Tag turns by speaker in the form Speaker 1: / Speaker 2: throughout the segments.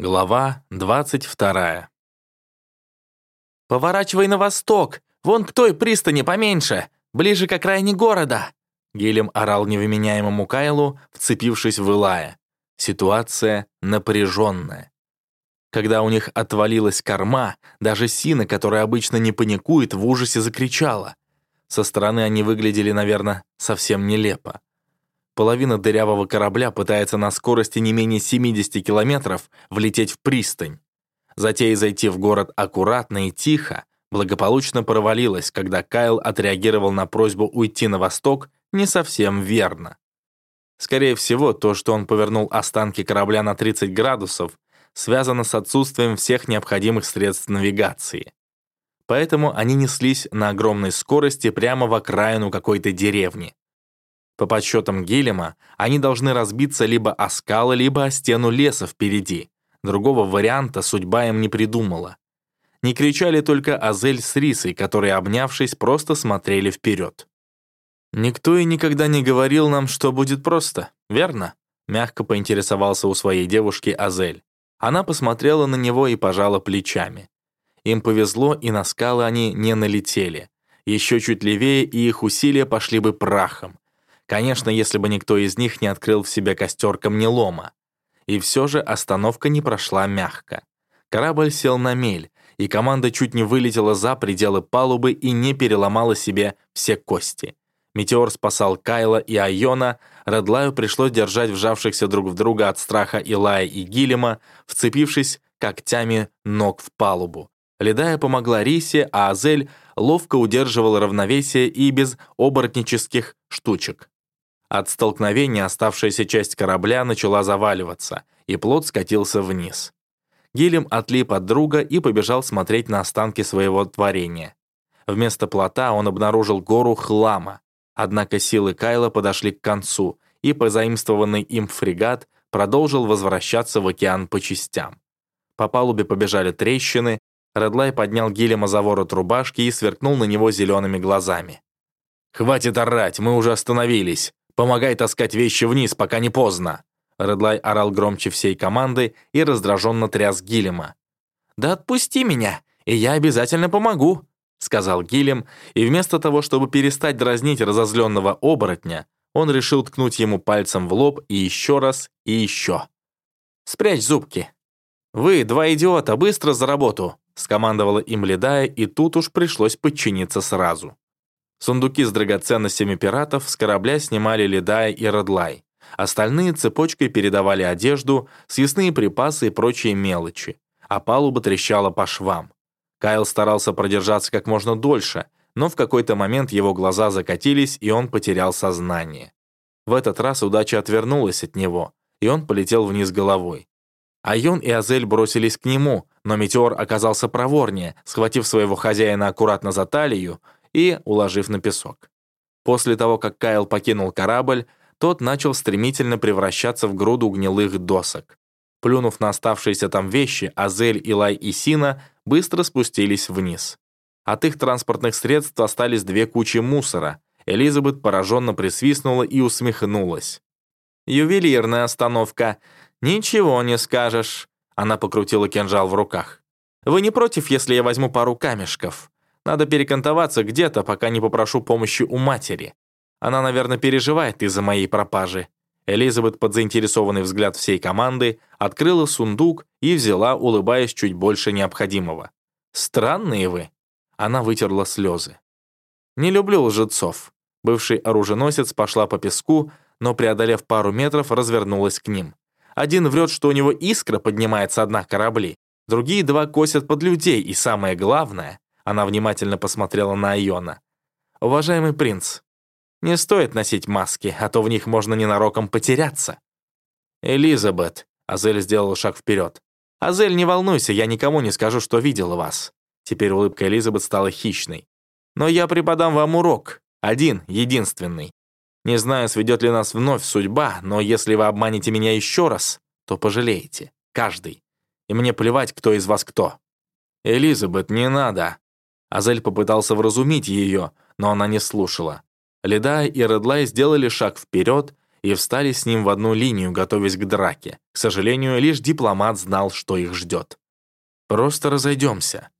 Speaker 1: Глава 22.
Speaker 2: «Поворачивай на восток! Вон к той пристани поменьше! Ближе к окраине города!»
Speaker 1: Гелем орал невменяемому Кайлу, вцепившись в Илая. Ситуация напряженная. Когда у них отвалилась корма, даже Сина, которая обычно не паникует, в ужасе закричала. Со стороны они выглядели, наверное, совсем нелепо. Половина дырявого корабля пытается на скорости не менее 70 километров влететь в пристань. Затея зайти в город аккуратно и тихо благополучно провалилась, когда Кайл отреагировал на просьбу уйти на восток не совсем верно. Скорее всего, то, что он повернул останки корабля на 30 градусов, связано с отсутствием всех необходимых средств навигации. Поэтому они неслись на огромной скорости прямо в окраину какой-то деревни. По подсчетам Гелема, они должны разбиться либо о скалы, либо о стену леса впереди. Другого варианта судьба им не придумала. Не кричали только Азель с Рисой, которые, обнявшись, просто смотрели вперед. «Никто и никогда не говорил нам, что будет просто, верно?» Мягко поинтересовался у своей девушки Азель. Она посмотрела на него и пожала плечами. Им повезло, и на скалы они не налетели. Еще чуть левее, и их усилия пошли бы прахом. Конечно, если бы никто из них не открыл в себе костер камнелома. И все же остановка не прошла мягко. Корабль сел на мель, и команда чуть не вылетела за пределы палубы и не переломала себе все кости. Метеор спасал Кайла и Айона, Редлаю пришлось держать вжавшихся друг в друга от страха Илая и Гилема, вцепившись когтями ног в палубу. Ледая помогла Рисе, а Азель ловко удерживал равновесие и без оборотнических штучек. От столкновения оставшаяся часть корабля начала заваливаться, и плот скатился вниз. Гилем отлип от друга и побежал смотреть на останки своего творения. Вместо плота он обнаружил гору хлама. Однако силы Кайла подошли к концу, и позаимствованный им фрегат продолжил возвращаться в океан по частям. По палубе побежали трещины, Редлай поднял Гилема за ворот рубашки и сверкнул на него зелеными глазами. «Хватит орать, мы уже остановились. Помогай таскать вещи вниз, пока не поздно!» Редлай орал громче всей команды и раздраженно тряс Гилема. «Да отпусти меня, и я обязательно помогу», — сказал Гилем, и вместо того, чтобы перестать дразнить разозленного оборотня, он решил ткнуть ему пальцем в лоб и еще раз, и еще. «Спрячь зубки!» «Вы, два идиота, быстро за работу!» — скомандовала им Ледая, и тут уж пришлось подчиниться сразу. Сундуки с драгоценностями пиратов с корабля снимали Ледая и Родлай. Остальные цепочкой передавали одежду, съестные припасы и прочие мелочи. А палуба трещала по швам. Кайл старался продержаться как можно дольше, но в какой-то момент его глаза закатились, и он потерял сознание. В этот раз удача отвернулась от него, и он полетел вниз головой. Айон и Азель бросились к нему, но Метеор оказался проворнее, схватив своего хозяина аккуратно за талию и уложив на песок. После того, как Кайл покинул корабль, тот начал стремительно превращаться в груду гнилых досок. Плюнув на оставшиеся там вещи, Азель, Илай и Сина быстро спустились вниз. От их транспортных средств остались две кучи мусора. Элизабет пораженно присвистнула и усмехнулась. «Ювелирная остановка. Ничего не скажешь». Она покрутила кинжал в руках. «Вы не против, если я возьму пару камешков? Надо перекантоваться где-то, пока не попрошу помощи у матери. Она, наверное, переживает из-за моей пропажи». Элизабет под заинтересованный взгляд всей команды открыла сундук и взяла, улыбаясь чуть больше необходимого. «Странные вы». Она вытерла слезы. «Не люблю лжецов». Бывший оруженосец пошла по песку, но, преодолев пару метров, развернулась к ним. Один врет, что у него искра поднимается одна корабли, другие два косят под людей, и самое главное, она внимательно посмотрела на Айона. «Уважаемый принц, не стоит носить маски, а то в них можно ненароком потеряться». «Элизабет», — Азель сделал шаг вперед. «Азель, не волнуйся, я никому не скажу, что видела вас». Теперь улыбка Элизабет стала хищной. «Но я преподам вам урок. Один, единственный. Не знаю, сведет ли нас вновь судьба, но если вы обманете меня еще раз, то пожалеете. Каждый. И мне плевать, кто из вас кто». «Элизабет, не надо», Азель попытался вразумить ее, но она не слушала. Леда и Редлай сделали шаг вперед, и встали с ним в одну линию, готовясь к драке. К сожалению, лишь дипломат знал, что их ждет. «Просто разойдемся».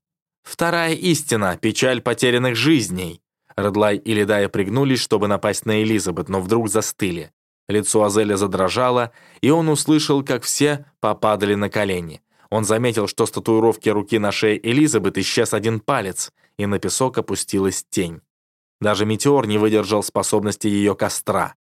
Speaker 1: «Вторая истина — печаль потерянных жизней». Редлай и Ледая пригнулись, чтобы напасть на Элизабет, но вдруг застыли. Лицо Азеля задрожало, и он услышал, как все попадали на колени. Он заметил, что с татуировки руки на шее Элизабет исчез один палец, и на песок опустилась тень. Даже метеор не выдержал способности ее костра.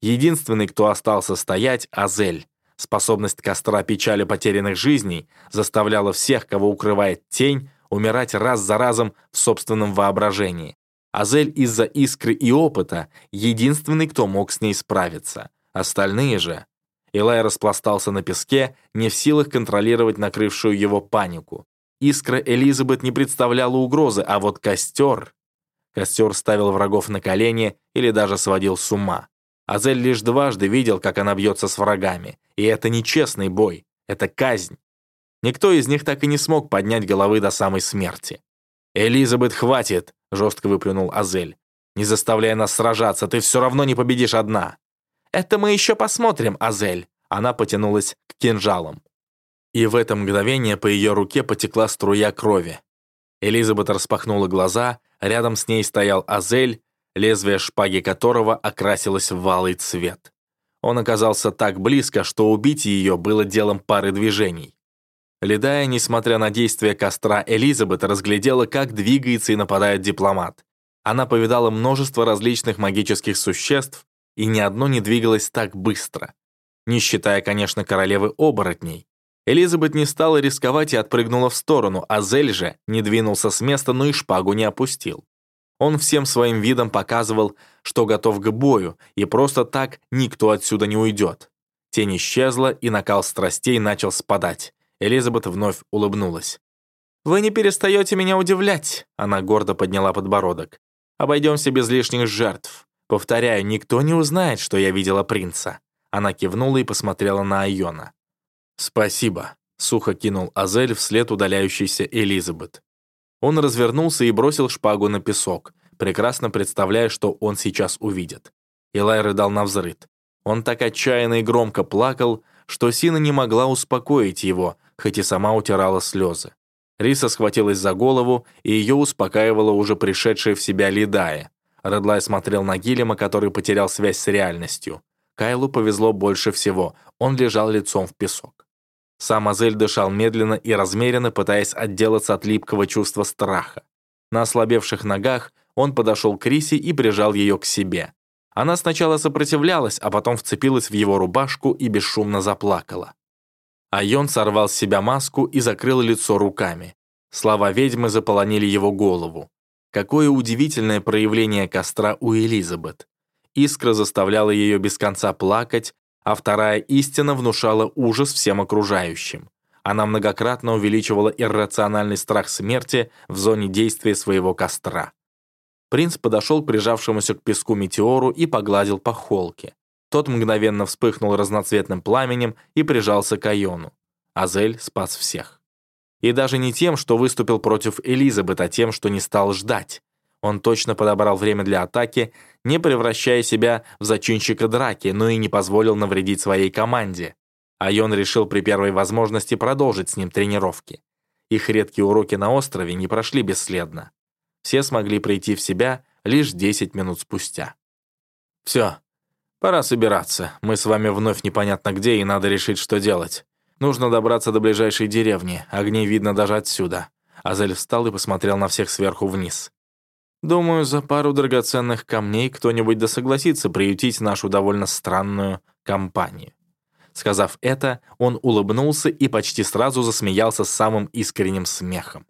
Speaker 1: Единственный, кто остался стоять, Азель. Способность костра печали потерянных жизней заставляла всех, кого укрывает тень, умирать раз за разом в собственном воображении. Азель из-за искры и опыта единственный, кто мог с ней справиться. Остальные же... Илай распластался на песке, не в силах контролировать накрывшую его панику. Искра Элизабет не представляла угрозы, а вот костер... Костер ставил врагов на колени или даже сводил с ума. Азель лишь дважды видел, как она бьется с врагами. И это не честный бой, это казнь. Никто из них так и не смог поднять головы до самой смерти. «Элизабет, хватит!» — жестко выплюнул Азель. «Не заставляй нас сражаться, ты все равно не победишь одна!» «Это мы еще посмотрим, Азель!» Она потянулась к кинжалам. И в это мгновение по ее руке потекла струя крови. Элизабет распахнула глаза, рядом с ней стоял Азель, лезвие шпаги которого окрасилось в валый цвет. Он оказался так близко, что убить ее было делом пары движений. Ледая, несмотря на действия костра, Элизабет разглядела, как двигается и нападает дипломат. Она повидала множество различных магических существ, и ни одно не двигалось так быстро. Не считая, конечно, королевы оборотней. Элизабет не стала рисковать и отпрыгнула в сторону, а Зель же не двинулся с места, но и шпагу не опустил. Он всем своим видом показывал, что готов к бою, и просто так никто отсюда не уйдет. Тень исчезла, и накал страстей начал спадать. Элизабет вновь улыбнулась. «Вы не перестаете меня удивлять», — она гордо подняла подбородок. «Обойдемся без лишних жертв. Повторяю, никто не узнает, что я видела принца». Она кивнула и посмотрела на Айона. «Спасибо», — сухо кинул Азель вслед удаляющейся Элизабет. Он развернулся и бросил шпагу на песок, прекрасно представляя, что он сейчас увидит. Илай рыдал на взрыд. Он так отчаянно и громко плакал, что Сина не могла успокоить его, хоть и сама утирала слезы. Риса схватилась за голову, и ее успокаивала уже пришедшая в себя Лидая. Редлай смотрел на Гилема, который потерял связь с реальностью. Кайлу повезло больше всего, он лежал лицом в песок. Сам Азель дышал медленно и размеренно, пытаясь отделаться от липкого чувства страха. На ослабевших ногах он подошел к Рисе и прижал ее к себе. Она сначала сопротивлялась, а потом вцепилась в его рубашку и бесшумно заплакала. Айон сорвал с себя маску и закрыл лицо руками. Слова ведьмы заполонили его голову. Какое удивительное проявление костра у Элизабет. Искра заставляла ее без конца плакать, а вторая истина внушала ужас всем окружающим. Она многократно увеличивала иррациональный страх смерти в зоне действия своего костра. Принц подошел к прижавшемуся к песку метеору и погладил по холке. Тот мгновенно вспыхнул разноцветным пламенем и прижался к Айону. Азель спас всех. И даже не тем, что выступил против Элизабет, а тем, что не стал ждать. Он точно подобрал время для атаки, не превращая себя в зачинщика драки, но и не позволил навредить своей команде. Айон решил при первой возможности продолжить с ним тренировки. Их редкие уроки на острове не прошли бесследно все смогли прийти в себя лишь 10 минут спустя. «Все, пора собираться. Мы с вами вновь непонятно где, и надо решить, что делать. Нужно добраться до ближайшей деревни, огней видно даже отсюда». Азель встал и посмотрел на всех сверху вниз. «Думаю, за пару драгоценных камней кто-нибудь да согласится приютить нашу довольно странную компанию». Сказав это, он улыбнулся и почти сразу засмеялся самым искренним смехом.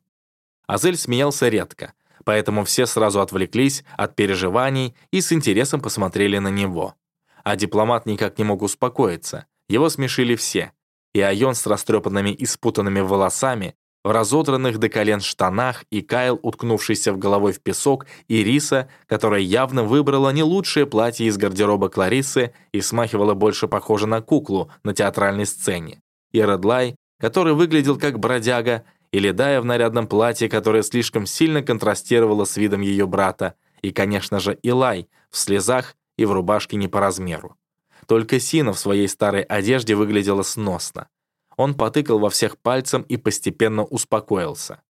Speaker 1: Азель смеялся редко, поэтому все сразу отвлеклись от переживаний и с интересом посмотрели на него. А дипломат никак не мог успокоиться. Его смешили все. И Айон с растрепанными и спутанными волосами, в разодранных до колен штанах, и Кайл, уткнувшийся в головой в песок, и Риса, которая явно выбрала не лучшее платье из гардероба Кларисы и смахивала больше похоже на куклу на театральной сцене, и Редлай, который выглядел как бродяга, и Ледая в нарядном платье, которое слишком сильно контрастировало с видом ее брата, и, конечно же, Илай в слезах и в рубашке не по размеру. Только Сина в своей старой одежде выглядела сносно. Он потыкал во всех пальцем и постепенно успокоился.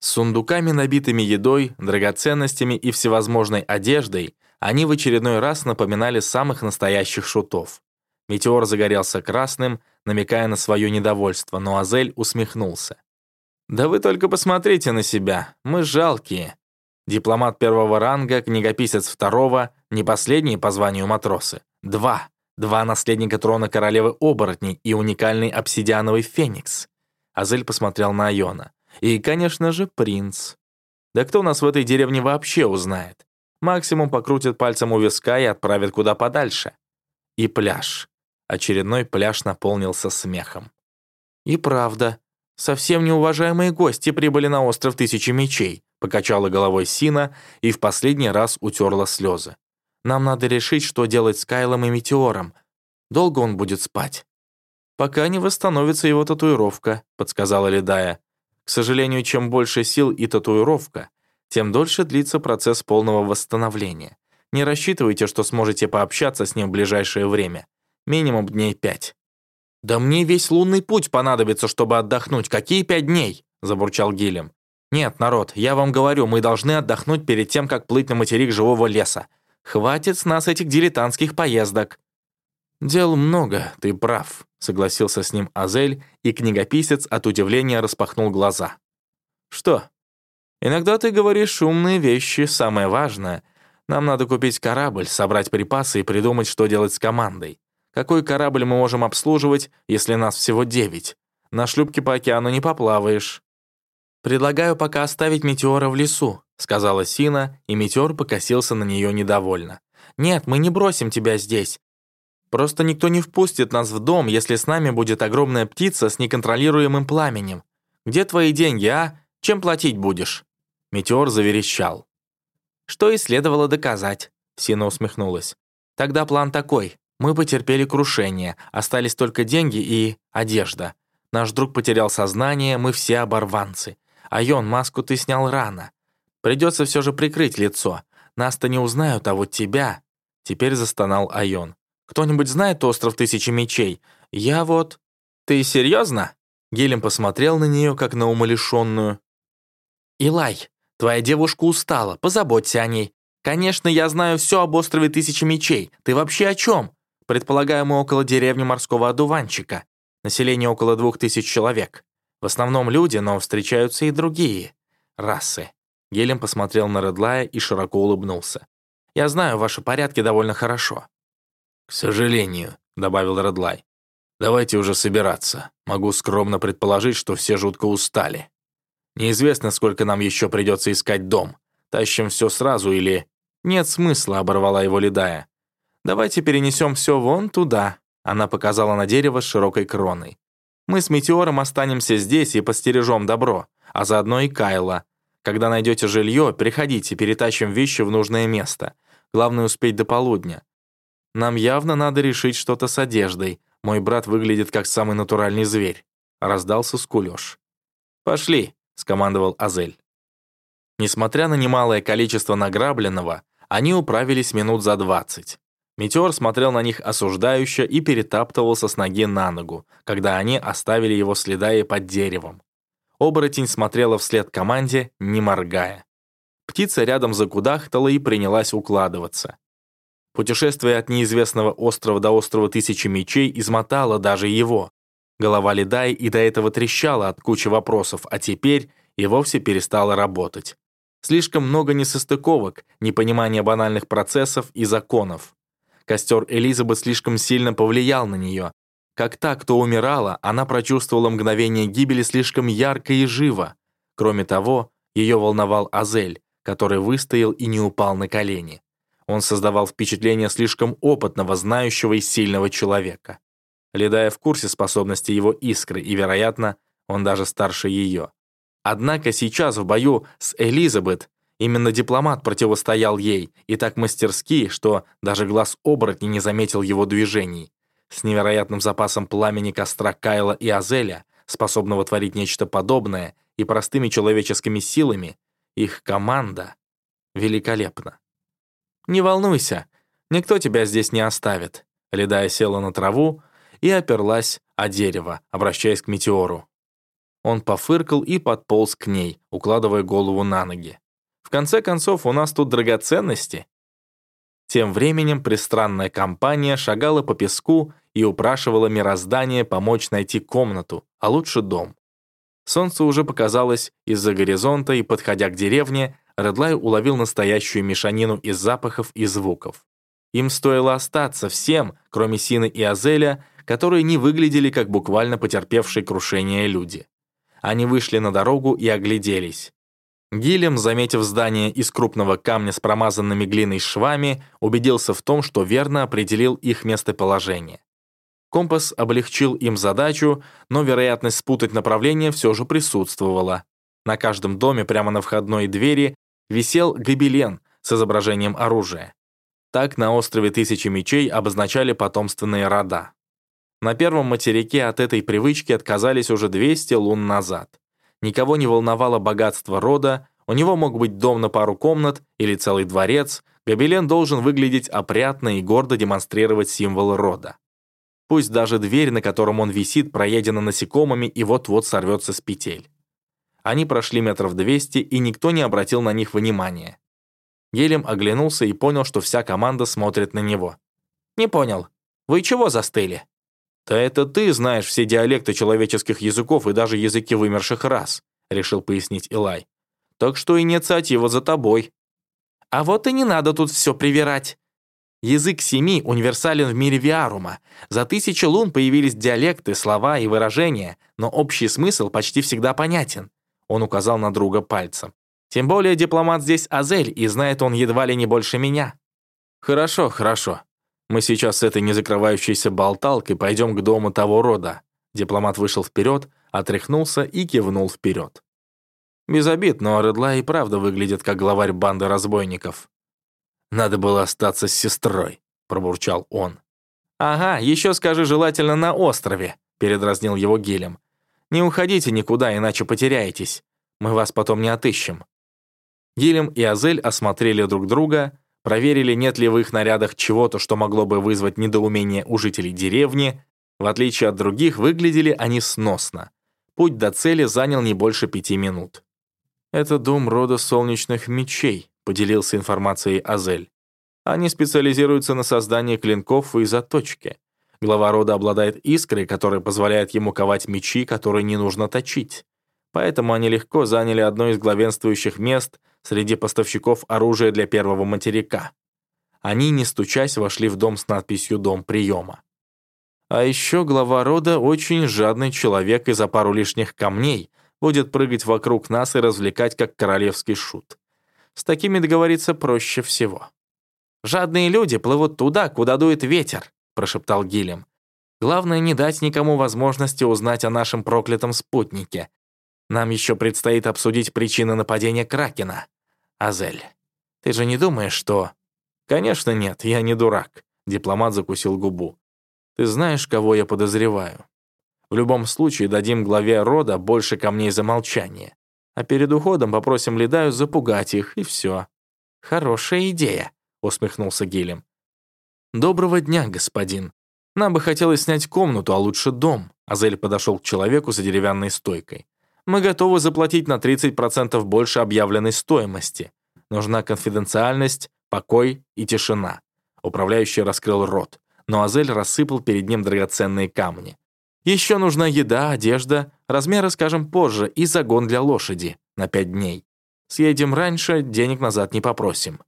Speaker 1: С сундуками, набитыми едой, драгоценностями и всевозможной одеждой, они в очередной раз напоминали самых настоящих шутов. Метеор загорелся красным, намекая на свое недовольство, но Азель усмехнулся. «Да вы только посмотрите на себя, мы жалкие. Дипломат первого ранга, книгописец второго, не последние по званию матросы. Два. Два наследника трона королевы оборотней и уникальный обсидиановый феникс». Азель посмотрел на Айона. И, конечно же, принц. Да кто нас в этой деревне вообще узнает? Максимум покрутит пальцем у виска и отправит куда подальше. И пляж. Очередной пляж наполнился смехом. И правда, совсем неуважаемые гости прибыли на остров Тысячи Мечей, покачала головой Сина и в последний раз утерла слезы. Нам надо решить, что делать с Кайлом и Метеором. Долго он будет спать? Пока не восстановится его татуировка, подсказала Ледая. К сожалению, чем больше сил и татуировка, тем дольше длится процесс полного восстановления. Не рассчитывайте, что сможете пообщаться с ним в ближайшее время. Минимум дней пять. «Да мне весь лунный путь понадобится, чтобы отдохнуть. Какие пять дней?» – забурчал Гилем. «Нет, народ, я вам говорю, мы должны отдохнуть перед тем, как плыть на материк живого леса. Хватит с нас этих дилетантских поездок». «Дел много, ты прав», согласился с ним Азель, и книгописец от удивления распахнул глаза. «Что? Иногда ты говоришь умные вещи, самое важное. Нам надо купить корабль, собрать припасы и придумать, что делать с командой. Какой корабль мы можем обслуживать, если нас всего девять? На шлюпке по океану не поплаваешь». «Предлагаю пока оставить Метеора в лесу», — сказала Сина, и Метеор покосился на нее недовольно. «Нет, мы не бросим тебя здесь. Просто никто не впустит нас в дом, если с нами будет огромная птица с неконтролируемым пламенем. Где твои деньги, а? Чем платить будешь?» Метеор заверещал. «Что и следовало доказать», — Сина усмехнулась. «Тогда план такой. Мы потерпели крушение, остались только деньги и одежда. Наш друг потерял сознание, мы все оборванцы. Айон, маску ты снял рано. Придется все же прикрыть лицо. Нас-то не узнают, а вот тебя...» Теперь застонал Айон. Кто-нибудь знает остров Тысячи Мечей? Я вот...» «Ты серьезно?» Гелем посмотрел на нее, как на умалишенную. «Илай, твоя девушка устала, позаботься о ней. Конечно, я знаю все об острове Тысячи Мечей. Ты вообще о чем? Предполагаю, мы около деревни морского одуванчика. Население около двух тысяч человек. В основном люди, но встречаются и другие расы». Гелем посмотрел на Редлая и широко улыбнулся. «Я знаю ваши порядки довольно хорошо.
Speaker 3: «К сожалению», — добавил Редлай. «Давайте уже собираться. Могу скромно предположить, что все жутко устали. Неизвестно, сколько нам еще придется искать дом. Тащим все сразу или...»
Speaker 1: «Нет смысла», — оборвала его Ледая. «Давайте перенесем все вон туда», — она показала на дерево с широкой кроной. «Мы с Метеором останемся здесь и постережем добро, а заодно и Кайла. Когда найдете жилье, приходите, перетащим вещи в нужное место. Главное успеть до полудня. Нам явно надо решить что-то с одеждой. Мой брат выглядит как самый натуральный зверь. Раздался скулёж. «Пошли», — скомандовал Азель. Несмотря на немалое количество награбленного, они управились минут за двадцать. Метеор смотрел на них осуждающе и перетаптывался с ноги на ногу, когда они оставили его следая под деревом. Оборотень смотрела вслед команде, не моргая. Птица рядом закудахтала и принялась укладываться. Путешествие от неизвестного острова до острова Тысячи Мечей измотало даже его. Голова Ледай и до этого трещала от кучи вопросов, а теперь и вовсе перестала работать. Слишком много несостыковок, непонимания банальных процессов и законов. Костер Элизабет слишком сильно повлиял на нее. Как та, кто умирала, она прочувствовала мгновение гибели слишком ярко и живо. Кроме того, ее волновал Азель, который выстоял и не упал на колени. Он создавал впечатление слишком опытного, знающего и сильного человека. Ледая в курсе способности его искры, и, вероятно, он даже старше ее. Однако сейчас в бою с Элизабет именно дипломат противостоял ей, и так мастерски, что даже глаз оборотни не заметил его движений. С невероятным запасом пламени костра Кайла и Азеля, способного творить нечто подобное, и простыми человеческими силами, их команда великолепна. «Не волнуйся, никто тебя здесь не оставит», — Ледая села на траву и оперлась о дерево, обращаясь к метеору. Он пофыркал и подполз к ней, укладывая голову на ноги. В конце концов, у нас тут драгоценности. Тем временем пристранная компания шагала по песку и упрашивала мироздание помочь найти комнату, а лучше дом. Солнце уже показалось из-за горизонта, и, подходя к деревне, Редлай уловил настоящую мешанину из запахов и звуков. Им стоило остаться всем, кроме Сины и Азеля, которые не выглядели как буквально потерпевшие крушение люди. Они вышли на дорогу и огляделись. Гилем, заметив здание из крупного камня с промазанными глиной швами, убедился в том, что верно определил их местоположение. Компас облегчил им задачу, но вероятность спутать направление все же присутствовала. На каждом доме прямо на входной двери висел гобелен с изображением оружия. Так на острове Тысячи Мечей обозначали потомственные рода. На первом материке от этой привычки отказались уже 200 лун назад. Никого не волновало богатство рода, у него мог быть дом на пару комнат или целый дворец, гобелен должен выглядеть опрятно и гордо демонстрировать символ рода. Пусть даже дверь, на котором он висит, проедена насекомыми и вот-вот сорвется с петель. Они прошли метров двести, и никто не обратил на них внимания. Гелем оглянулся и понял, что вся команда смотрит на него. «Не понял. Вы чего застыли?» «Да это ты знаешь все диалекты человеческих языков и даже языки вымерших рас», решил пояснить Илай. «Так что инициатива за тобой». «А вот и не надо тут все привирать. Язык семи универсален в мире Виарума. За тысячи лун появились диалекты, слова и выражения, но общий смысл почти всегда понятен. Он указал на друга пальцем. Тем более дипломат здесь Азель, и знает он едва ли не больше меня. Хорошо, хорошо. Мы сейчас с этой незакрывающейся болталкой пойдем к дому того рода. Дипломат вышел вперед, отряхнулся и кивнул вперед. Без обид, но Редла и правда выглядит как главарь банды разбойников. «Надо было остаться с сестрой», — пробурчал он. «Ага, еще скажи желательно на острове», — передразнил его Гелем. «Не уходите никуда, иначе потеряетесь. Мы вас потом не отыщем». Гилем и Азель осмотрели друг друга, проверили, нет ли в их нарядах чего-то, что могло бы вызвать недоумение у жителей деревни. В отличие от других, выглядели они сносно. Путь до цели занял не больше пяти минут. «Это дом рода солнечных мечей», — поделился информацией Азель. «Они специализируются на создании клинков и заточке. Глава рода обладает искрой, которая позволяет ему ковать мечи, которые не нужно точить. Поэтому они легко заняли одно из главенствующих мест среди поставщиков оружия для первого материка. Они, не стучась, вошли в дом с надписью «Дом приема». А еще глава рода очень жадный человек и за пару лишних камней будет прыгать вокруг нас и развлекать, как королевский шут. С такими договориться проще всего. «Жадные люди плывут туда, куда дует ветер», — прошептал Гилем. «Главное, не дать никому возможности узнать о нашем проклятом спутнике. Нам еще предстоит обсудить причины нападения Кракена. Азель, ты же не думаешь, что...» «Конечно нет, я не дурак», — дипломат закусил губу. «Ты знаешь, кого я подозреваю? В любом случае дадим главе рода больше камней за молчание, а перед уходом попросим Ледаю запугать их, и все». «Хорошая идея», — усмехнулся Гилем. «Доброго дня, господин. Нам бы хотелось снять комнату, а лучше дом». Азель подошел к человеку за деревянной стойкой мы готовы заплатить на 30% больше объявленной стоимости. Нужна конфиденциальность, покой и тишина». Управляющий раскрыл рот, но Азель рассыпал перед ним драгоценные камни. «Еще нужна еда, одежда, размеры скажем позже, и загон для лошади на пять дней. Съедем раньше, денег назад не попросим».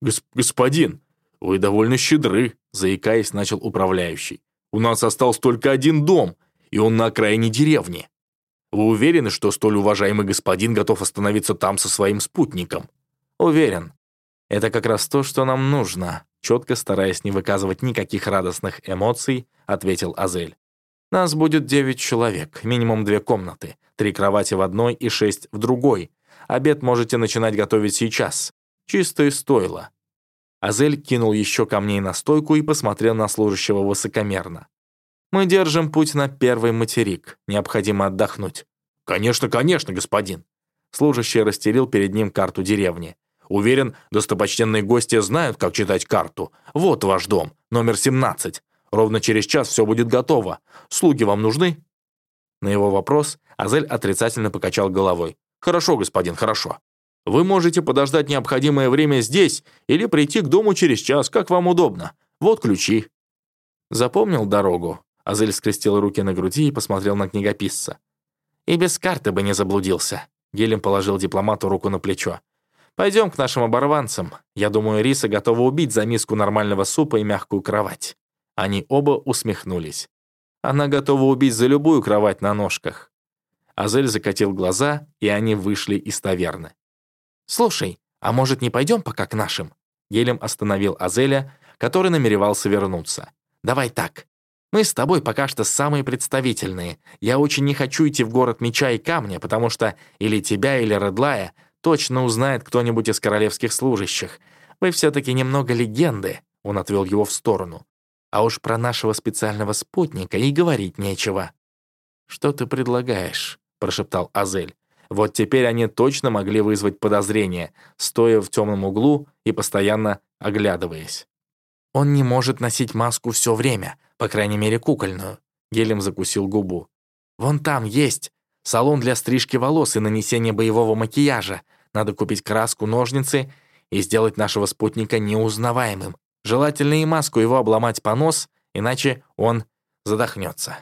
Speaker 3: Гос «Господин, вы довольно щедры», — заикаясь, начал управляющий. «У нас остался только один дом, и он на окраине деревни. Вы уверены, что столь уважаемый господин готов остановиться там со своим спутником?
Speaker 1: Уверен. Это как раз то, что нам нужно, четко стараясь не выказывать никаких радостных эмоций, ответил Азель. Нас будет девять человек, минимум две комнаты, три кровати в одной и шесть в другой. Обед можете начинать готовить сейчас. Чистое стойло. Азель кинул еще камней на стойку и посмотрел на служащего высокомерно. Мы держим путь на первый материк. Необходимо отдохнуть».
Speaker 3: «Конечно, конечно, господин».
Speaker 1: Служащий расстелил перед ним карту деревни.
Speaker 3: «Уверен, достопочтенные гости знают, как читать карту. Вот ваш дом, номер 17. Ровно через час все будет готово. Слуги вам нужны?» На его вопрос Азель отрицательно покачал головой. «Хорошо, господин, хорошо. Вы можете подождать необходимое время здесь или прийти к дому через час, как вам удобно. Вот ключи». Запомнил дорогу. Азель скрестил руки на груди и посмотрел на книгописца. «И без карты бы не заблудился». Гелем положил дипломату руку на плечо. «Пойдем к нашим оборванцам. Я думаю, Риса готова убить за миску нормального супа и мягкую кровать». Они оба усмехнулись. Она готова убить за любую кровать на ножках. Азель закатил глаза, и они вышли из таверны. «Слушай, а может, не пойдем пока к нашим?» Гелем остановил Азеля, который намеревался вернуться. «Давай так. Мы с тобой пока что самые представительные. Я очень не хочу идти в город меча и камня, потому что или тебя, или Редлая точно узнает кто-нибудь из королевских служащих. Вы все-таки немного легенды», — он отвел его в сторону. «А уж про нашего специального спутника и говорить нечего». «Что ты предлагаешь?» — прошептал Азель. Вот теперь они точно могли вызвать подозрение, стоя в темном углу и постоянно оглядываясь. «Он не может носить маску все время, по крайней мере, кукольную». Гелем закусил губу. «Вон там есть салон для стрижки волос и нанесения боевого макияжа. Надо купить краску, ножницы и сделать нашего спутника неузнаваемым. Желательно и маску его обломать по нос, иначе он задохнется».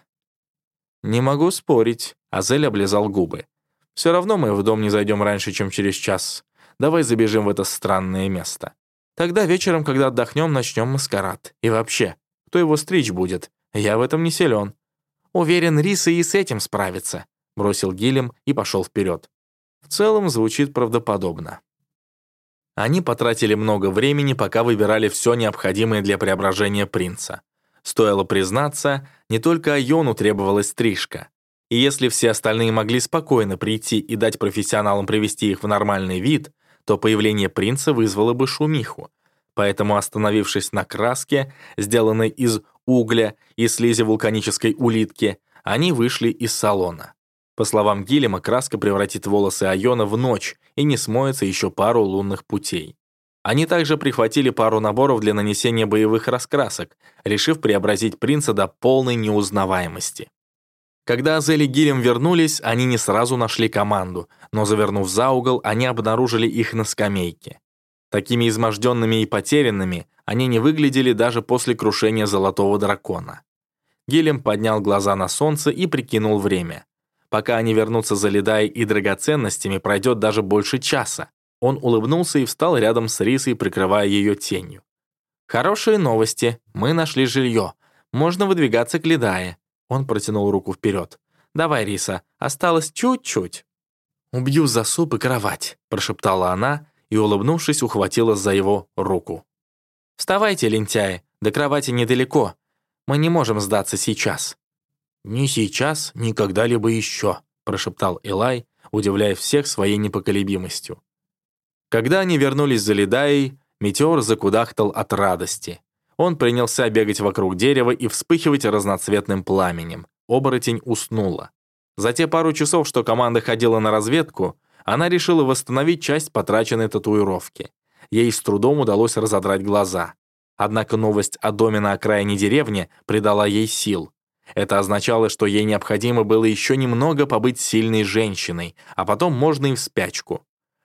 Speaker 3: «Не могу спорить», — Азель облизал губы. Все равно мы в дом не зайдем раньше, чем через час. Давай забежим в это странное место. Тогда вечером, когда отдохнем, начнем маскарад. И вообще, кто его стричь будет? Я в этом не силен. Уверен, Риса и с этим справится», — бросил Гилем и пошел вперед. В целом звучит правдоподобно. Они потратили много времени, пока выбирали все необходимое для преображения принца. Стоило признаться, не только Айону требовалась стрижка. И если все остальные могли спокойно прийти и дать профессионалам привести их в нормальный вид, то появление принца вызвало бы шумиху. Поэтому, остановившись на краске, сделанной из угля и слизи вулканической улитки, они вышли из салона. По словам Гиллема, краска превратит волосы Айона в ночь и не смоется еще пару лунных путей. Они также прихватили пару наборов для нанесения боевых раскрасок, решив преобразить принца до полной неузнаваемости. Когда Азель и Гирем вернулись, они не сразу нашли команду, но, завернув за угол, они обнаружили их на скамейке. Такими изможденными и потерянными они не выглядели даже после крушения Золотого Дракона. Гилем поднял глаза на солнце и прикинул время. Пока они вернутся за Ледой и драгоценностями, пройдет даже больше часа. Он улыбнулся и встал рядом с Рисой, прикрывая ее тенью. «Хорошие новости. Мы нашли жилье. Можно выдвигаться к Ледае. Он протянул руку вперед. «Давай, Риса, осталось чуть-чуть». «Убью за суп и кровать», — прошептала она и, улыбнувшись, ухватилась за его руку. «Вставайте, лентяи, до кровати недалеко. Мы не можем сдаться сейчас». «Ни сейчас, ни когда-либо еще», — прошептал Элай, удивляя всех своей непоколебимостью. Когда они вернулись за Ледаей, метеор закудахтал от радости. Он принялся бегать вокруг дерева и вспыхивать разноцветным пламенем. Оборотень уснула. За те пару часов, что команда ходила на разведку, она решила восстановить часть потраченной татуировки. Ей с трудом удалось разодрать глаза. Однако новость о доме на окраине деревни придала ей сил. Это означало, что ей необходимо было еще немного побыть сильной женщиной, а потом можно и в спячку.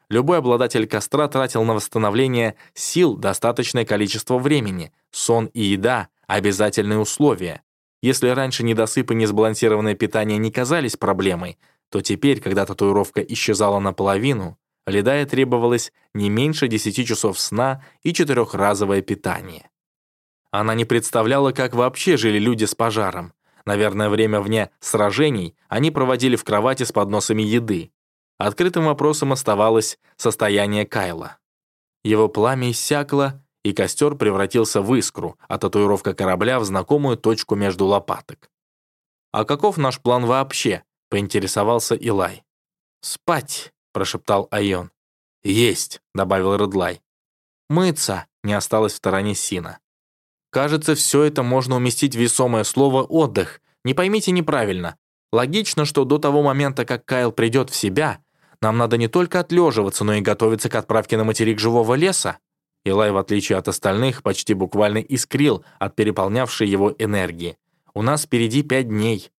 Speaker 3: Любой обладатель костра тратил на восстановление сил достаточное количество времени. Сон и еда — обязательные условия. Если раньше недосып и несбалансированное питание не казались проблемой, то теперь, когда татуировка исчезала наполовину, Ледая требовалось не меньше 10 часов сна и четырехразовое питание. Она не представляла, как вообще жили люди с пожаром. Наверное, время вне сражений они проводили в кровати с подносами еды. Открытым вопросом оставалось состояние Кайла. Его пламя иссякло, и костер превратился в искру, а татуировка корабля в знакомую точку между лопаток. «А каков наш план вообще?» — поинтересовался Илай. «Спать», — прошептал Айон. «Есть», — добавил Редлай. «Мыться», — не осталось в стороне Сина. «Кажется, все это можно уместить в весомое слово «отдых». Не поймите неправильно. Логично, что до того момента, как Кайл придет в себя, нам надо не только отлеживаться, но и готовиться к отправке на материк живого леса.
Speaker 1: Илай, в отличие от остальных, почти буквально искрил от переполнявшей его энергии. «У нас впереди пять дней».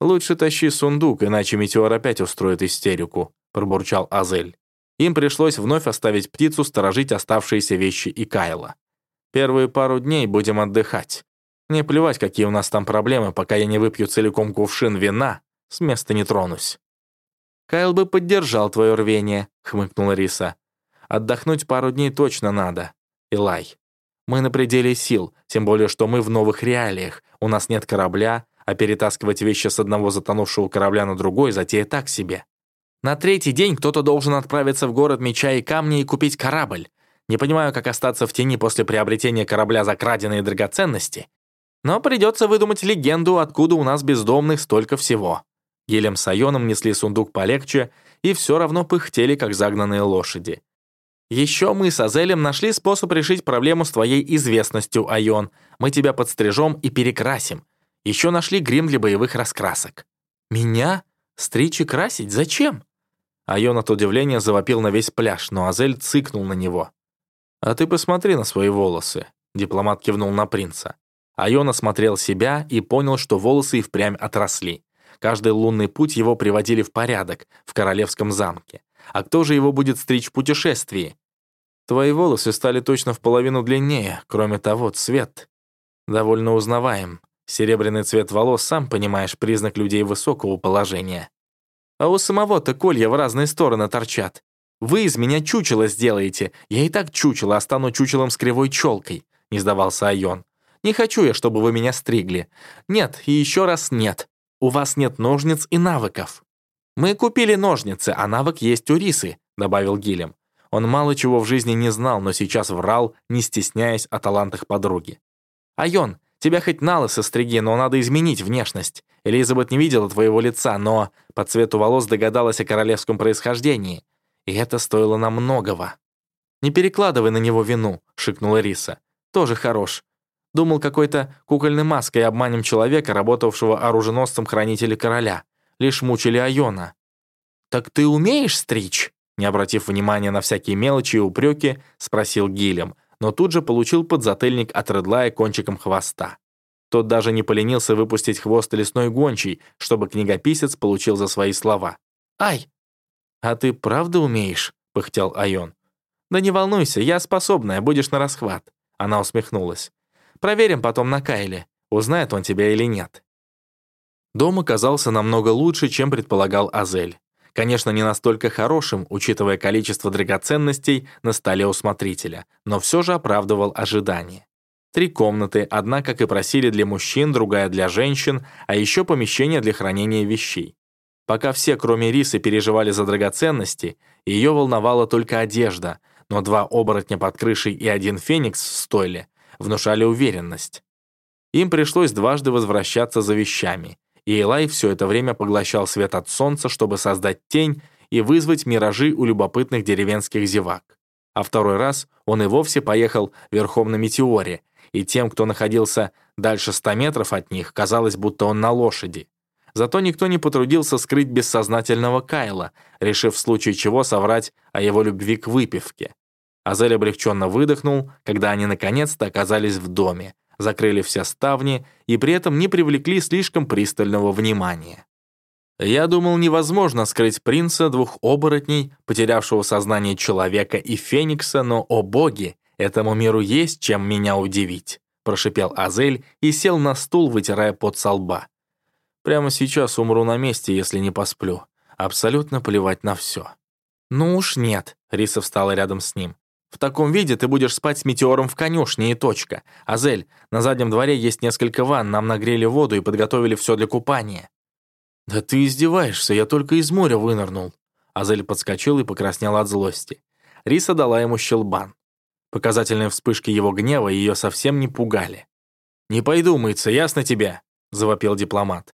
Speaker 1: «Лучше тащи сундук, иначе метеор опять устроит истерику», — пробурчал Азель. Им пришлось вновь оставить птицу сторожить оставшиеся вещи и Кайла. «Первые пару дней будем отдыхать. Не плевать, какие у нас там проблемы, пока я не выпью целиком кувшин вина, с места не тронусь». «Кайл бы поддержал твое рвение», — хмыкнула Риса. «Отдохнуть пару дней точно надо, Илай. Мы на пределе сил, тем более, что мы в новых реалиях. У нас нет корабля, а перетаскивать вещи с одного затонувшего корабля на другой затея так себе. На третий день кто-то должен отправиться в город меча и камня и купить корабль. Не понимаю, как остаться в тени после приобретения корабля за краденые драгоценности. Но придется выдумать легенду, откуда у нас бездомных столько всего. Гелем с Айоном несли сундук полегче и все равно пыхтели, как загнанные лошади. Еще мы с Азелем нашли способ решить проблему с твоей известностью, Айон. Мы тебя подстрижем и перекрасим. Еще нашли грим для боевых раскрасок. Меня? Стричь и красить? Зачем? Айон от удивления завопил на весь пляж, но Азель цыкнул на него. «А ты посмотри на свои волосы», — дипломат кивнул на принца. Айон осмотрел себя и понял, что волосы и впрямь отросли. Каждый лунный путь его приводили в порядок в королевском замке. А кто же его будет стричь в путешествии? Твои волосы стали точно в половину длиннее, кроме того, цвет. Довольно узнаваем. Серебряный цвет волос, сам понимаешь, признак людей высокого положения. А у самого-то колья в разные стороны торчат. Вы из меня чучело сделаете. Я и так чучело, а стану чучелом с кривой челкой», — не сдавался Айон. «Не хочу я, чтобы вы меня стригли. Нет, и еще раз нет. У вас нет ножниц и навыков». «Мы купили ножницы, а навык есть у Рисы», — добавил Гилем. Он мало чего в жизни не знал, но сейчас врал, не стесняясь о талантах подруги. «Айон, тебя хоть на лысо стриги, но надо изменить внешность. Элизабет не видела твоего лица, но по цвету волос догадалась о королевском происхождении. И это стоило нам многого». «Не перекладывай на него вину», — шикнула Риса. «Тоже хорош. Думал, какой-то кукольной маской обманем человека, работавшего оруженосцем хранителя короля. Лишь мучили Айона. «Так ты умеешь стричь?» Не обратив внимания на всякие мелочи и упреки, спросил Гилем, но тут же получил подзатыльник от Редлая кончиком хвоста. Тот даже не поленился выпустить хвост лесной гончий, чтобы книгописец получил за свои слова. «Ай! А ты правда умеешь?» — пыхтел Айон. «Да не волнуйся, я способная, будешь на расхват». Она усмехнулась. Проверим потом на Кайле, узнает он тебя или нет». Дом оказался намного лучше, чем предполагал Азель. Конечно, не настолько хорошим, учитывая количество драгоценностей на столе у смотрителя, но все же оправдывал ожидания. Три комнаты, одна, как и просили, для мужчин, другая для женщин, а еще помещение для хранения вещей. Пока все, кроме Рисы, переживали за драгоценности, ее волновала только одежда, но два оборотня под крышей и один феникс в стойле внушали уверенность. Им пришлось дважды возвращаться за вещами, и Элай все это время поглощал свет от солнца, чтобы создать тень и вызвать миражи у любопытных деревенских зевак. А второй раз он и вовсе поехал верхом на метеоре, и тем, кто находился дальше ста метров от них, казалось, будто он на лошади. Зато никто не потрудился скрыть бессознательного Кайла, решив в случае чего соврать о его любви к выпивке. Азель облегченно выдохнул, когда они наконец-то оказались в доме, закрыли все ставни и при этом не привлекли слишком пристального внимания. Я думал, невозможно скрыть принца двух оборотней, потерявшего сознание человека и феникса, но, о боги, этому миру есть чем меня удивить, прошипел Азель и сел на стул, вытирая пот со лба. Прямо сейчас умру на месте, если не посплю. Абсолютно плевать на все. «Ну уж нет», — Риса встала рядом с ним. В таком виде ты будешь спать с метеором в конюшне и точка. Азель, на заднем дворе есть несколько ванн, нам нагрели воду и подготовили все для купания». «Да ты издеваешься, я только из моря вынырнул». Азель подскочил и покраснел от злости. Риса дала ему щелбан. Показательные вспышки его гнева ее совсем не пугали. «Не пойду мыться, ясно тебе?» — завопил дипломат.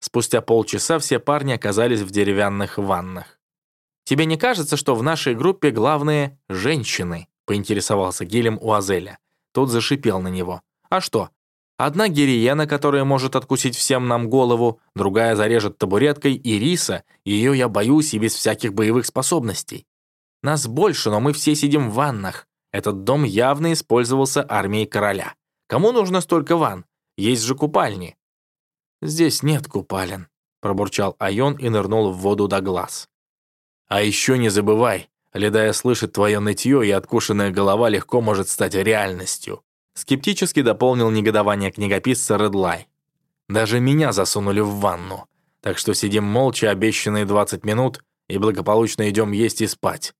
Speaker 1: Спустя полчаса все парни оказались в деревянных ваннах. «Тебе не кажется, что в нашей группе главные — женщины?» — поинтересовался Гелем у Азеля. Тот зашипел на него. «А что? Одна гириена, которая может откусить всем нам голову, другая зарежет табуреткой, и риса, ее я боюсь и без всяких боевых способностей. Нас больше, но мы все сидим в ваннах. Этот дом явно использовался армией короля. Кому нужно столько ванн? Есть же купальни. Здесь нет купалин, пробурчал Айон и нырнул в воду до глаз. А еще не забывай, Ледая слышит твое нытье, и откушенная голова легко может стать реальностью. Скептически дополнил негодование книгописца Редлай. Даже меня засунули в ванну. Так что сидим молча обещанные 20 минут и благополучно идем есть и спать.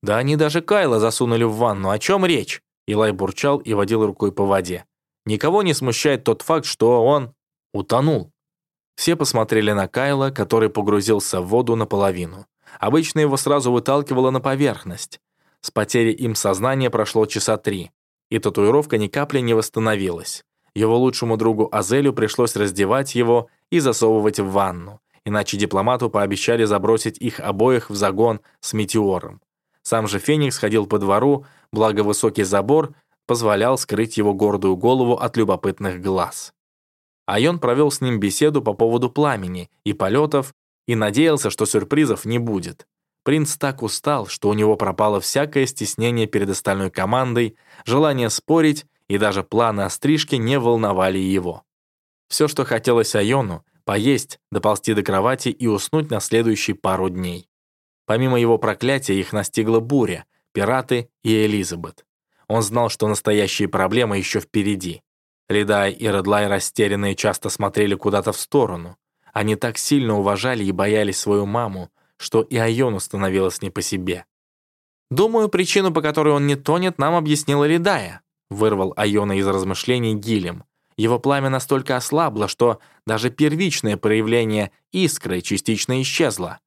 Speaker 1: Да они даже Кайла засунули в ванну. О чем речь? Илай бурчал и водил рукой по воде. Никого не смущает тот факт, что он утонул. Все посмотрели на Кайла, который погрузился в воду наполовину. Обычно его сразу выталкивало на поверхность. С потерей им сознания прошло часа три, и татуировка ни капли не восстановилась. Его лучшему другу Азелю пришлось раздевать его и засовывать в ванну, иначе дипломату пообещали забросить их обоих в загон с метеором. Сам же Феникс ходил по двору, благо высокий забор позволял скрыть его гордую голову от любопытных глаз. Айон провел с ним беседу по поводу пламени и полетов, и надеялся, что сюрпризов не будет. Принц так устал, что у него пропало всякое стеснение перед остальной командой, желание спорить и даже планы о стрижке не волновали его. Все, что хотелось Айону, поесть, доползти до кровати и уснуть на следующие пару дней. Помимо его проклятия их настигла буря, пираты и Элизабет. Он знал, что настоящие проблемы еще впереди. Ледай и Редлай растерянные часто смотрели куда-то в сторону. Они так сильно уважали и боялись свою маму, что и Айону становилось не по себе. «Думаю, причину, по которой он не тонет, нам объяснила Ледая», вырвал Айона из размышлений Гилем. Его пламя настолько ослабло, что даже первичное проявление искры частично исчезло.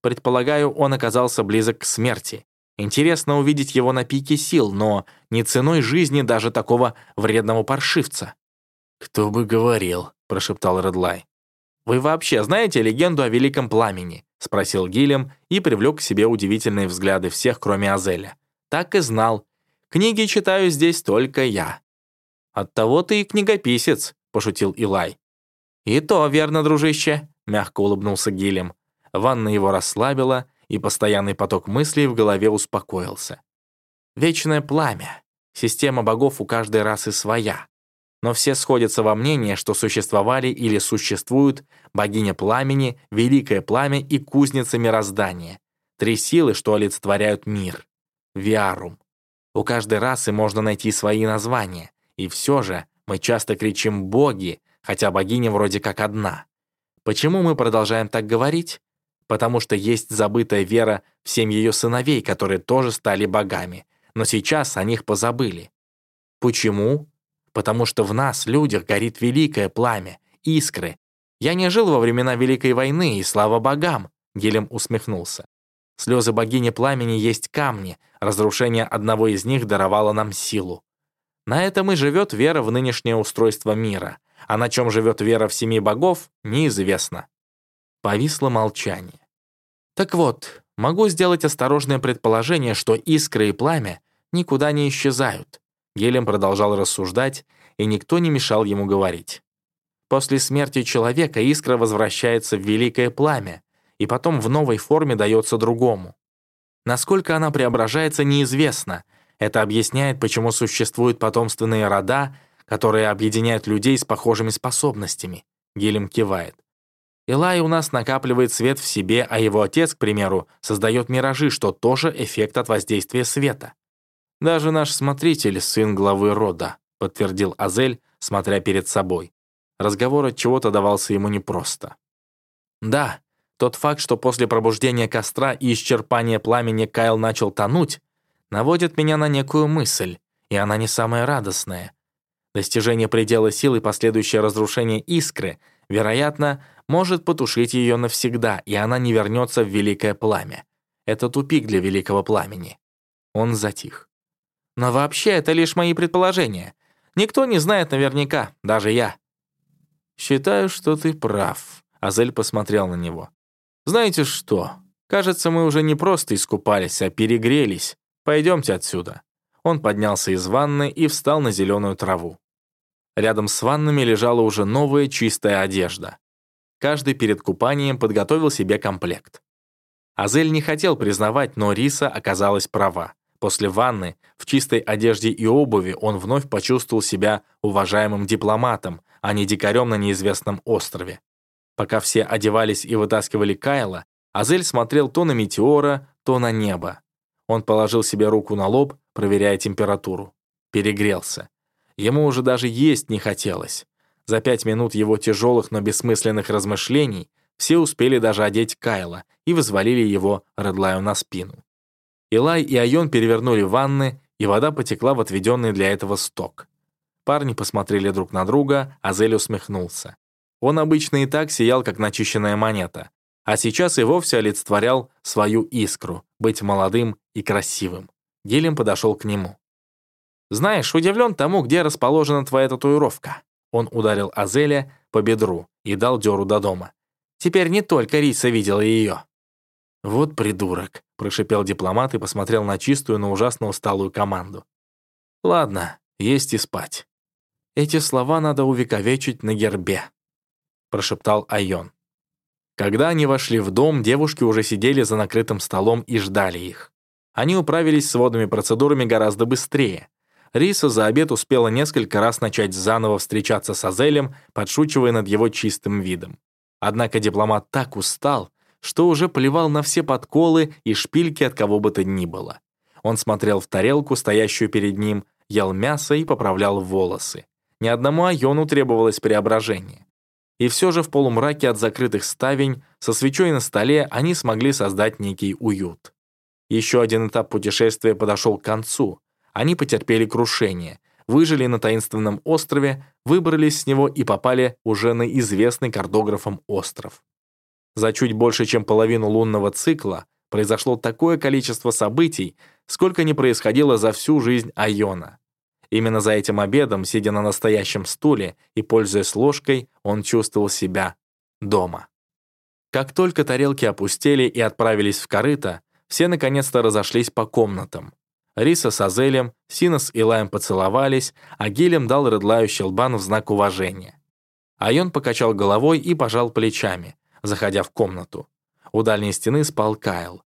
Speaker 1: Предполагаю, он оказался близок к смерти. Интересно увидеть его на пике сил, но не ценой жизни даже такого вредного паршивца.
Speaker 3: «Кто бы говорил», — прошептал Редлай.
Speaker 1: «Вы вообще знаете легенду о Великом Пламени?» — спросил Гилем и привлек к себе удивительные взгляды всех, кроме Азеля. «Так и знал. Книги читаю здесь только я». «Оттого ты и книгописец», — пошутил Илай. «И то верно, дружище», — мягко улыбнулся Гилем. Ванна его расслабила, и постоянный поток мыслей в голове успокоился. «Вечное пламя. Система богов у каждой расы своя но все сходятся во мнении, что существовали или существуют богиня пламени, великое пламя и кузница мироздания. Три силы, что олицетворяют мир. Виарум. У каждой расы можно найти свои названия, и все же мы часто кричим «боги», хотя богиня вроде как одна. Почему мы продолжаем так говорить? Потому что есть забытая вера в семь ее сыновей, которые тоже стали богами, но сейчас о них позабыли. Почему? Потому что в нас, людях, горит великое пламя, искры. Я не жил во времена Великой войны, и слава богам!» Гелем усмехнулся. «Слезы богини пламени есть камни, разрушение одного из них даровало нам силу. На этом и живет вера в нынешнее устройство мира, а на чем живет вера в семи богов, неизвестно». Повисло молчание. «Так вот, могу сделать осторожное предположение, что искры и пламя никуда не исчезают. Гелем продолжал рассуждать, и никто не мешал ему говорить. После смерти человека искра возвращается в великое пламя, и потом в новой форме дается другому. Насколько она преображается, неизвестно. Это объясняет, почему существуют потомственные рода, которые объединяют людей с похожими способностями. Гелем кивает. Илай у нас накапливает свет в себе, а его отец, к примеру, создает миражи, что тоже эффект от воздействия света. «Даже наш смотритель — сын главы рода», — подтвердил Азель, смотря перед собой. Разговор от чего-то давался ему непросто. «Да, тот факт, что после пробуждения костра и исчерпания пламени Кайл начал тонуть, наводит меня на некую мысль, и она не самая радостная. Достижение предела сил и последующее разрушение искры, вероятно, может потушить ее навсегда, и она не вернется в великое пламя. Это тупик для великого пламени». Он затих. Но вообще это лишь мои предположения. Никто не знает наверняка, даже я». «Считаю, что ты прав», — Азель посмотрел на него. «Знаете что? Кажется, мы уже не просто искупались, а перегрелись. Пойдемте отсюда». Он поднялся из ванны и встал на зеленую траву. Рядом с ваннами лежала уже новая чистая одежда. Каждый перед купанием подготовил себе комплект. Азель не хотел признавать, но Риса оказалась права. После ванны, в чистой одежде и обуви, он вновь почувствовал себя уважаемым дипломатом, а не дикарем на неизвестном острове. Пока все одевались и вытаскивали Кайла, Азель смотрел то на метеора, то на небо. Он положил себе руку на лоб, проверяя температуру. Перегрелся. Ему уже даже есть не хотелось. За пять минут его тяжелых, но бессмысленных размышлений все успели даже одеть Кайла и взвалили его Редлаю на спину. Илай и Айон перевернули ванны, и вода потекла в отведенный для этого сток. Парни посмотрели друг на друга, а Зель усмехнулся. Он обычно и так сиял, как начищенная монета, а сейчас и вовсе олицетворял свою искру, быть молодым и красивым. Гелем подошел к нему. «Знаешь, удивлен тому, где расположена твоя татуировка». Он ударил Азеля по бедру и дал дёру до дома. «Теперь не только Риса видела ее». «Вот придурок», — прошипел дипломат и посмотрел на чистую, но ужасно усталую команду. «Ладно, есть и спать. Эти слова надо увековечить на гербе», — прошептал Айон. Когда они вошли в дом, девушки уже сидели за накрытым столом и ждали их. Они управились с водными процедурами гораздо быстрее. Риса за обед успела несколько раз начать заново встречаться с Азелем, подшучивая над его чистым видом. Однако дипломат так устал, что уже плевал на все подколы и шпильки от кого бы то ни было. Он смотрел в тарелку, стоящую перед ним, ел мясо и поправлял волосы. Ни одному Айону требовалось преображение. И все же в полумраке от закрытых ставень, со свечой на столе, они смогли создать некий уют. Еще один этап путешествия подошел к концу. Они потерпели крушение, выжили на таинственном острове, выбрались с него и попали уже на известный картографом остров. За чуть больше, чем половину лунного цикла произошло такое количество событий, сколько не происходило за всю жизнь Айона. Именно за этим обедом, сидя на настоящем стуле и пользуясь ложкой, он чувствовал себя дома. Как только тарелки опустели и отправились в корыто, все наконец-то разошлись по комнатам. Риса с Азелем, Сина с Илаем поцеловались, а Гилем дал Редлаю щелбан в знак уважения. Айон покачал головой и пожал плечами, заходя в комнату. У дальней стены спал Кайл.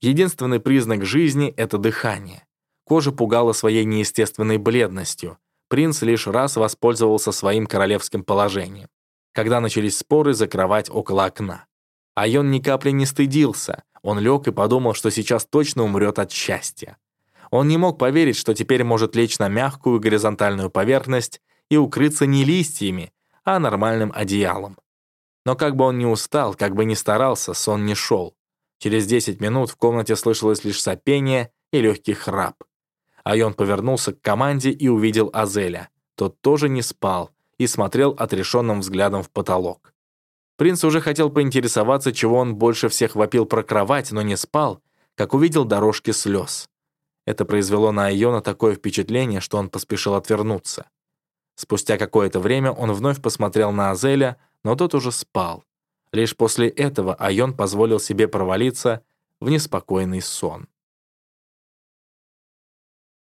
Speaker 1: Единственный признак жизни — это дыхание. Кожа пугала своей неестественной бледностью. Принц лишь раз воспользовался своим королевским положением, когда начались споры за кровать около окна. Айон ни капли не стыдился, он лег и подумал, что сейчас точно умрет от счастья. Он не мог поверить, что теперь может лечь на мягкую горизонтальную поверхность и укрыться не листьями, а нормальным одеялом. Но как бы он ни устал, как бы ни старался, сон не шел. Через 10 минут в комнате слышалось лишь сопение и легкий храп. Айон повернулся к команде и увидел Азеля. Тот тоже не спал и смотрел отрешенным взглядом в потолок. Принц уже хотел поинтересоваться, чего он больше всех вопил про кровать, но не спал, как увидел дорожки слез. Это произвело на Айона такое впечатление, что он поспешил отвернуться. Спустя какое-то время он вновь посмотрел на Азеля, но тот уже спал. Лишь после этого Айон позволил себе провалиться в неспокойный сон.